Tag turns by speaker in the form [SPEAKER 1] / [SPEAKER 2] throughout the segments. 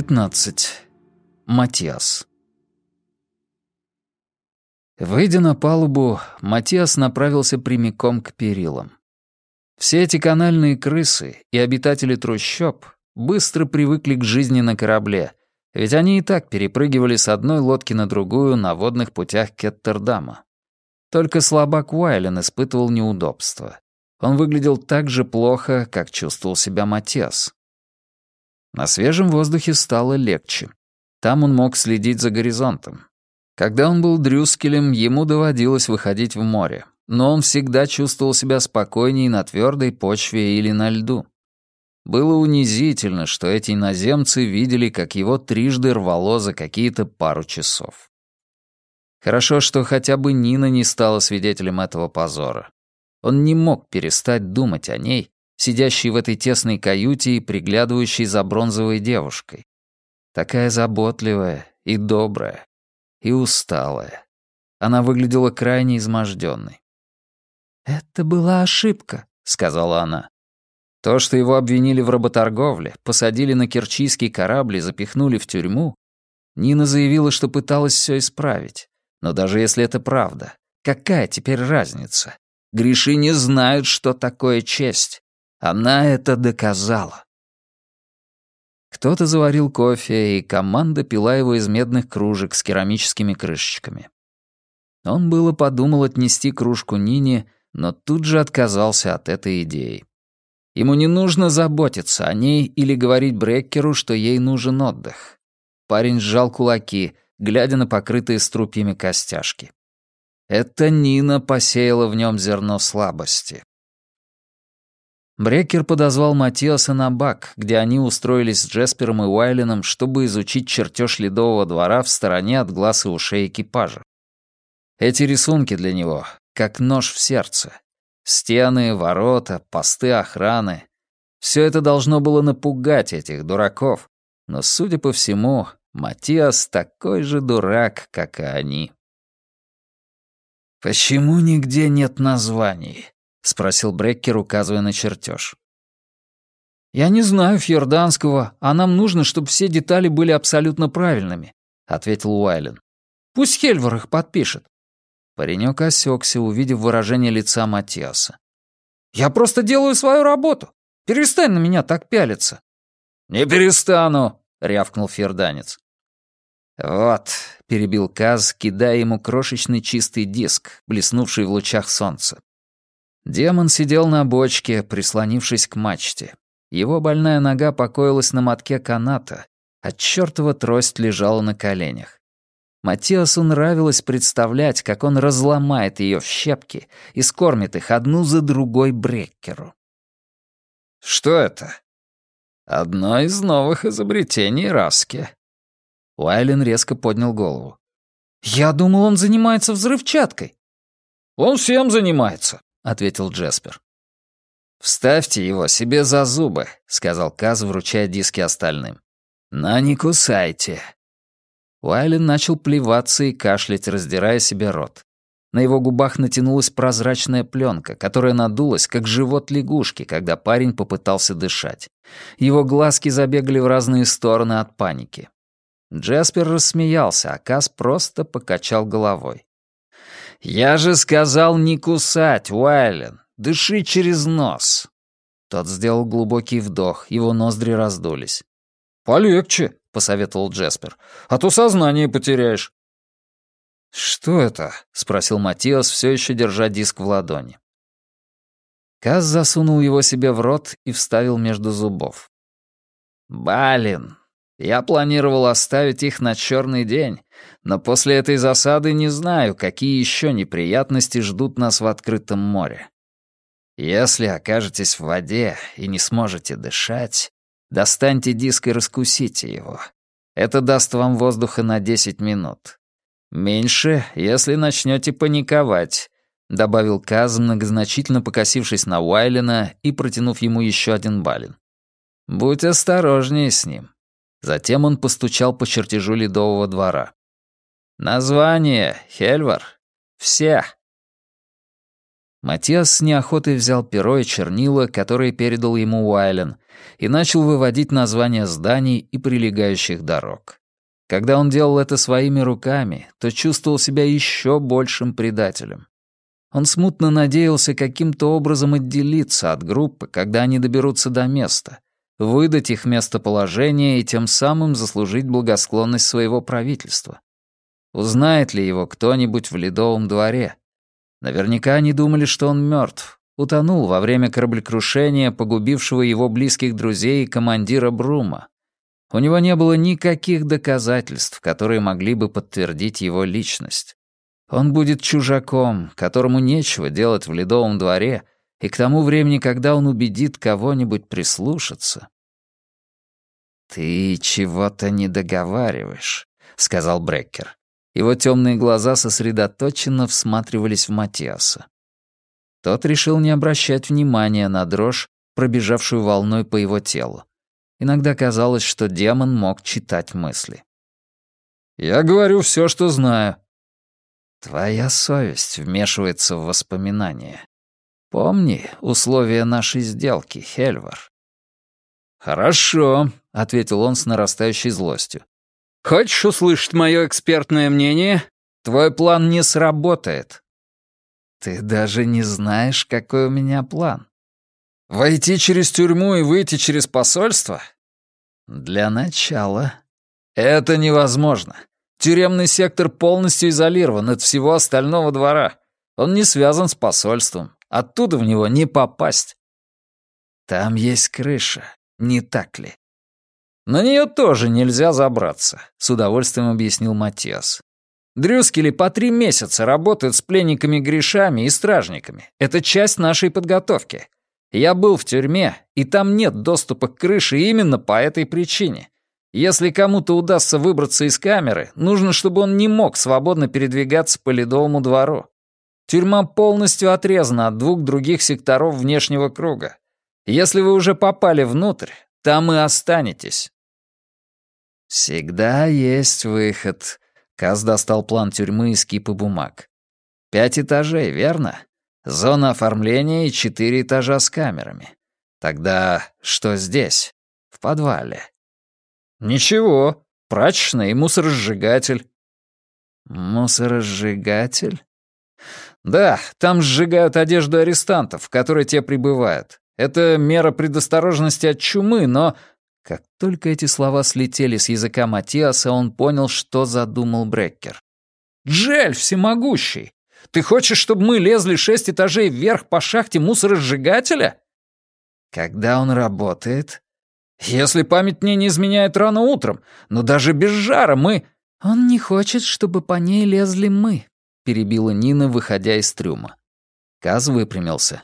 [SPEAKER 1] 15. Матиас. Выйдя на палубу, Матиас направился прямиком к перилам. Все эти канальные крысы и обитатели трущоб быстро привыкли к жизни на корабле, ведь они и так перепрыгивали с одной лодки на другую на водных путях Кеттердама. Только слабак Уайлен испытывал неудобства. Он выглядел так же плохо, как чувствовал себя Матиас. На свежем воздухе стало легче. Там он мог следить за горизонтом. Когда он был дрюскелем, ему доводилось выходить в море, но он всегда чувствовал себя спокойнее на твердой почве или на льду. Было унизительно, что эти иноземцы видели, как его трижды рвало за какие-то пару часов. Хорошо, что хотя бы Нина не стала свидетелем этого позора. Он не мог перестать думать о ней, сидящей в этой тесной каюте и приглядывающей за бронзовой девушкой. Такая заботливая и добрая, и усталая. Она выглядела крайне изможденной.
[SPEAKER 2] «Это была ошибка», — сказала она.
[SPEAKER 1] То, что его обвинили в работорговле, посадили на керчийский корабль и запихнули в тюрьму, Нина заявила, что пыталась все исправить. Но даже если это правда, какая теперь разница? Гриши не знают, что такое честь. Она это доказала. Кто-то заварил кофе, и команда пила его из медных кружек с керамическими крышечками. Он было подумал отнести кружку Нине, но тут же отказался от этой идеи. Ему не нужно заботиться о ней или говорить Бреккеру, что ей нужен отдых. Парень сжал кулаки, глядя на покрытые струпьями костяшки. Это Нина посеяла в нем зерно слабости. Брекер подозвал Матиаса на бак, где они устроились с Джеспером и Уайленом, чтобы изучить чертеж ледового двора в стороне от глаз и ушей экипажа. Эти рисунки для него как нож в сердце. Стены, ворота, посты охраны. Все это должно было напугать этих дураков, но, судя по всему, Матиас такой же дурак, как и они. «Почему нигде нет названий?» — спросил Бреккер, указывая на чертеж.
[SPEAKER 2] «Я не знаю фьорданского, а нам нужно, чтобы все детали были абсолютно правильными», — ответил Уайлен. «Пусть Хельвар их подпишет».
[SPEAKER 1] Паренек осекся, увидев выражение лица Матиаса.
[SPEAKER 2] «Я просто делаю свою работу. Перестань на меня так пялиться».
[SPEAKER 1] «Не перестану», — рявкнул фьерданец. «Вот», — перебил Каз, кидая ему крошечный чистый диск, блеснувший в лучах солнца. Демон сидел на бочке, прислонившись к мачте. Его больная нога покоилась на мотке каната, а чертова трость лежала на коленях. Матиасу нравилось представлять, как он разломает ее в щепки и скормит их одну за другой Бреккеру. «Что это?» «Одно из новых изобретений Раски». Уайлен резко поднял голову.
[SPEAKER 2] «Я думал, он занимается взрывчаткой».
[SPEAKER 1] «Он всем занимается», — ответил Джеспер. «Вставьте его себе за зубы», — сказал Каз, вручая диски остальным. «Но не кусайте». Уайлен начал плеваться и кашлять, раздирая себе рот. На его губах натянулась прозрачная пленка, которая надулась, как живот лягушки, когда парень попытался дышать. Его глазки забегали в разные стороны от паники. Джеспер рассмеялся, а Каз просто покачал головой. «Я же сказал не кусать, Уайлен. Дыши через нос». Тот сделал глубокий вдох, его ноздри раздулись.
[SPEAKER 2] «Полегче», — посоветовал Джеспер, — «а то сознание потеряешь».
[SPEAKER 1] «Что это?» — спросил Матиас, все еще держа диск в ладони. Каз засунул его себе в рот и вставил между зубов. «Балин, я планировал оставить их на черный день, но после этой засады не знаю, какие еще неприятности ждут нас в открытом море. Если окажетесь в воде и не сможете дышать, достаньте диск и раскусите его. Это даст вам воздуха на 10 минут. Меньше, если начнете паниковать, добавил Каз, многозначительно покосившись на Уайлена и протянув ему еще один балин. Будь осторожнее с ним. Затем он постучал по чертежу ледового двора. «Название, Хельвар. Все». Матиас с неохотой взял перо и чернила, которые передал ему Уайлен, и начал выводить названия зданий и прилегающих дорог. Когда он делал это своими руками, то чувствовал себя еще большим предателем. Он смутно надеялся каким-то образом отделиться от группы, когда они доберутся до места, выдать их местоположение и тем самым заслужить благосклонность своего правительства. Узнает ли его кто-нибудь в Ледовом дворе? Наверняка они думали, что он мертв, утонул во время кораблекрушения, погубившего его близких друзей и командира Брума. У него не было никаких доказательств, которые могли бы подтвердить его личность. Он будет чужаком, которому нечего делать в Ледовом дворе, и к тому времени, когда он убедит кого-нибудь прислушаться... «Ты чего-то не договариваешь», — сказал Бреккер. Его темные глаза сосредоточенно всматривались в Матиаса. Тот решил не обращать внимания на дрожь, пробежавшую волной по его телу. Иногда казалось, что демон мог читать мысли. «Я говорю все, что знаю». «Твоя совесть вмешивается в воспоминания. Помни условия нашей сделки, Хельвар».
[SPEAKER 2] «Хорошо», — ответил он с нарастающей злостью. «Хочешь услышать мое экспертное мнение? Твой план не сработает».
[SPEAKER 1] «Ты даже не знаешь, какой у меня план».
[SPEAKER 2] Войти через тюрьму и выйти через посольство?
[SPEAKER 1] Для начала.
[SPEAKER 2] Это невозможно. Тюремный сектор полностью изолирован от всего остального двора. Он не связан с посольством. Оттуда в него не попасть.
[SPEAKER 1] Там есть крыша, не так ли?
[SPEAKER 2] На нее тоже нельзя забраться, с удовольствием объяснил Матиас. Дрюскели по три месяца работают с пленниками-грешами и стражниками. Это часть нашей подготовки. Я был в тюрьме, и там нет доступа к крыше именно по этой причине. Если кому-то удастся выбраться из камеры, нужно, чтобы он не мог свободно передвигаться по ледовому двору. Тюрьма полностью отрезана от двух других секторов внешнего круга. Если вы уже попали внутрь, там и останетесь.
[SPEAKER 1] «Всегда есть выход», — Каз достал план тюрьмы из кипы бумаг. «Пять этажей, верно? Зона оформления и четыре этажа с камерами. Тогда что здесь? В подвале.
[SPEAKER 2] Ничего. Прачечная и мусоросжигатель.
[SPEAKER 1] Мусоросжигатель?
[SPEAKER 2] Да, там сжигают одежду арестантов, в которой те прибывают. Это мера предосторожности от чумы, но...
[SPEAKER 1] Как только эти слова слетели с языка Матиаса, он понял, что задумал Бреккер.
[SPEAKER 2] «Джель всемогущий! Ты хочешь, чтобы мы лезли шесть этажей вверх по шахте мусоросжигателя?»
[SPEAKER 1] «Когда он работает?»
[SPEAKER 2] «Если память мне не изменяет рано утром, но даже без жара мы...»
[SPEAKER 3] «Он не хочет, чтобы по ней лезли мы», — перебила Нина, выходя из трюма.
[SPEAKER 1] Каз выпрямился.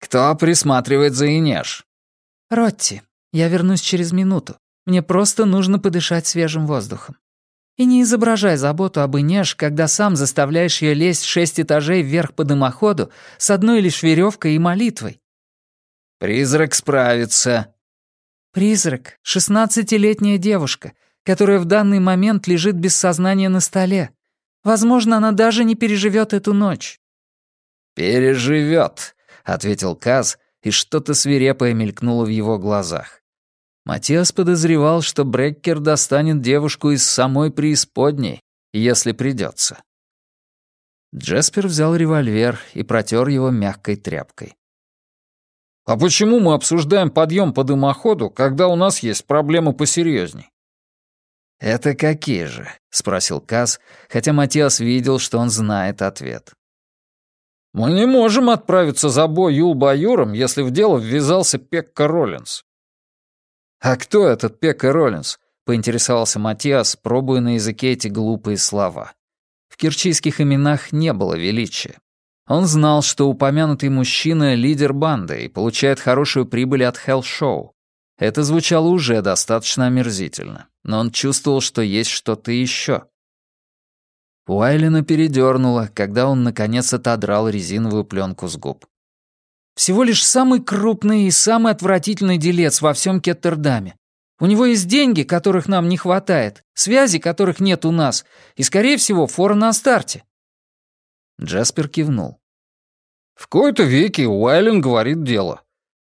[SPEAKER 2] «Кто присматривает за Инеш?»
[SPEAKER 3] «Ротти, я вернусь через минуту. Мне просто нужно подышать свежим воздухом». И не изображай заботу об Инеш, когда сам заставляешь ее лезть шесть этажей вверх по дымоходу с одной лишь веревкой и молитвой.
[SPEAKER 2] Призрак справится.
[SPEAKER 3] Призрак — шестнадцатилетняя девушка, которая в данный момент лежит без сознания на столе. Возможно, она даже не переживет эту ночь.
[SPEAKER 1] «Переживет», — ответил Каз, и что-то свирепое мелькнуло в его глазах. Матиас подозревал, что Бреккер достанет девушку из самой преисподней, если придется. Джеспер взял револьвер и протер его мягкой тряпкой.
[SPEAKER 2] «А почему мы обсуждаем подъем по дымоходу, когда у нас есть проблемы посерьезней?»
[SPEAKER 1] «Это какие же?» — спросил Каз, хотя Матиас видел, что он знает ответ.
[SPEAKER 2] «Мы не можем отправиться за бой Юл-Баюром, если в дело ввязался Пекка Роллинс.
[SPEAKER 1] «А кто этот Пекка Роллинс?» — поинтересовался Матиас, пробуя на языке эти глупые слова. В кирчийских именах не было величия. Он знал, что упомянутый мужчина — лидер банды и получает хорошую прибыль от хелл-шоу. Это звучало уже достаточно омерзительно, но он чувствовал, что есть что-то еще. Уайлина передернула, когда он наконец отодрал резиновую пленку с губ.
[SPEAKER 3] Всего лишь самый крупный и самый отвратительный делец во всем Кеттердаме. У него есть деньги, которых нам не хватает, связи, которых нет у нас, и, скорее всего, фора на старте».
[SPEAKER 1] Джаспер кивнул.
[SPEAKER 2] В кои-то веки Уайлен говорит дело.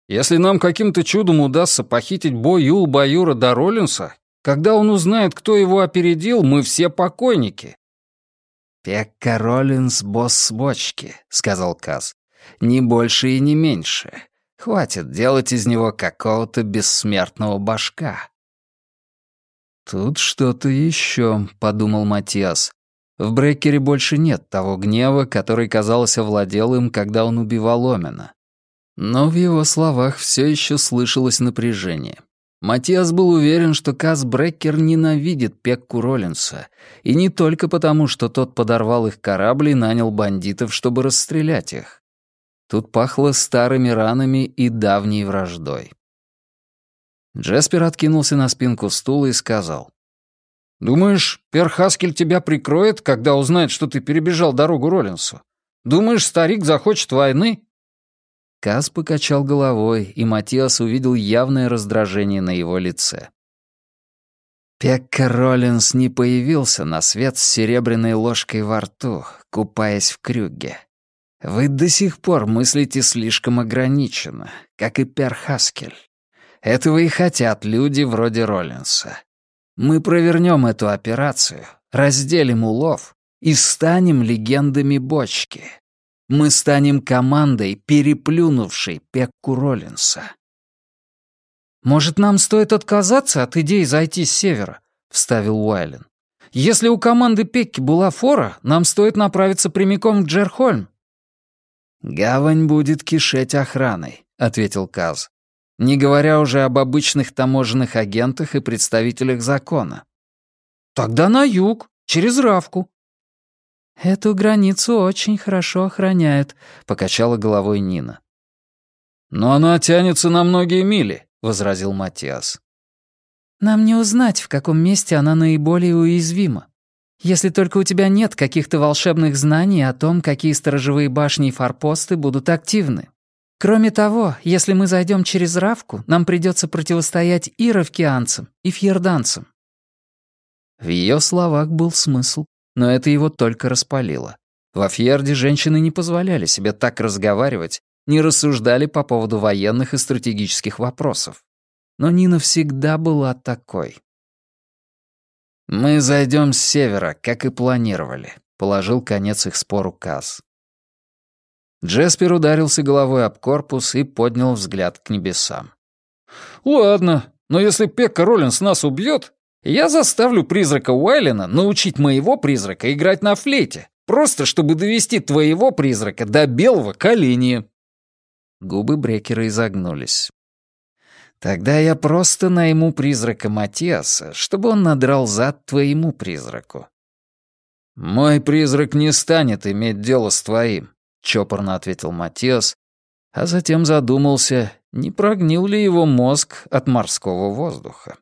[SPEAKER 2] Если нам каким-то чудом удастся похитить Бо Юл Баюра до Роллинса, когда он узнает, кто его опередил, мы все покойники».
[SPEAKER 1] «Пекка Роллинс — босс бочки», — сказал Каз. «Не больше и не меньше. Хватит делать из него какого-то бессмертного башка». «Тут что-то еще», — подумал Матиас. В Брекере больше нет того гнева, который, казалось, овладел им, когда он убивал Омена. Но в его словах все еще слышалось напряжение. Матиас был уверен, что Каз Бреккер ненавидит Пекку Роллинса, и не только потому, что тот подорвал их корабль и нанял бандитов, чтобы расстрелять их. Тут пахло старыми ранами и давней враждой. Джеспер откинулся на спинку стула и сказал. Думаешь, Пер Хаскель тебя прикроет, когда узнает, что ты перебежал дорогу Роллинсу? Думаешь, старик захочет войны?» Каз покачал головой, и Матиас увидел явное раздражение на его лице. Пекка Роллинс не появился на свет с серебряной ложкой во рту, купаясь в крюге. Вы до сих пор мыслите слишком ограниченно, как и Пер Хаскель. Этого и хотят люди вроде Роллинса. Мы провернем эту операцию, разделим улов и станем легендами бочки. Мы станем командой, переплюнувшей Пекку Роллинса.
[SPEAKER 2] «Может, нам стоит отказаться от идеи зайти с севера?» — вставил Уайлен. «Если у команды Пекки была фора, нам стоит направиться прямиком в Джерхольм».
[SPEAKER 1] «Гавань будет кишеть охраной», — ответил Каз не говоря уже об обычных таможенных агентах и представителях закона.
[SPEAKER 2] Тогда на юг, через Равку.
[SPEAKER 3] Эту границу очень хорошо охраняют, покачала головой Нина.
[SPEAKER 2] Но она тянется на многие мили, возразил Матиас.
[SPEAKER 3] Нам не узнать, в каком месте она наиболее уязвима. Если только у тебя нет каких-то волшебных знаний о том, какие сторожевые башни и форпосты будут активны. Кроме того, если мы зайдем через Равку, нам придется противостоять и равкианцам, и фьерданцам».
[SPEAKER 1] В ее словах был смысл, но это его только распалило. Во Фьерде женщины не позволяли себе так разговаривать, не рассуждали по поводу военных и стратегических вопросов. Но Нина всегда была такой. «Мы зайдем с севера, как и планировали», — положил конец их спору Каз. Джеспер ударился головой об корпус и поднял взгляд к небесам.
[SPEAKER 2] «Ладно, но если Пекка Роллинс нас убьет, я заставлю призрака Уайлена научить моего призрака играть на флейте, просто чтобы довести твоего призрака до белого коления».
[SPEAKER 1] Губы Брекера изогнулись. «Тогда я просто найму призрака Матиаса, чтобы он надрал зад твоему призраку».
[SPEAKER 2] «Мой призрак не станет иметь дело с твоим», — чопорно ответил Матиас, а затем задумался, не прогнил ли его мозг от морского воздуха.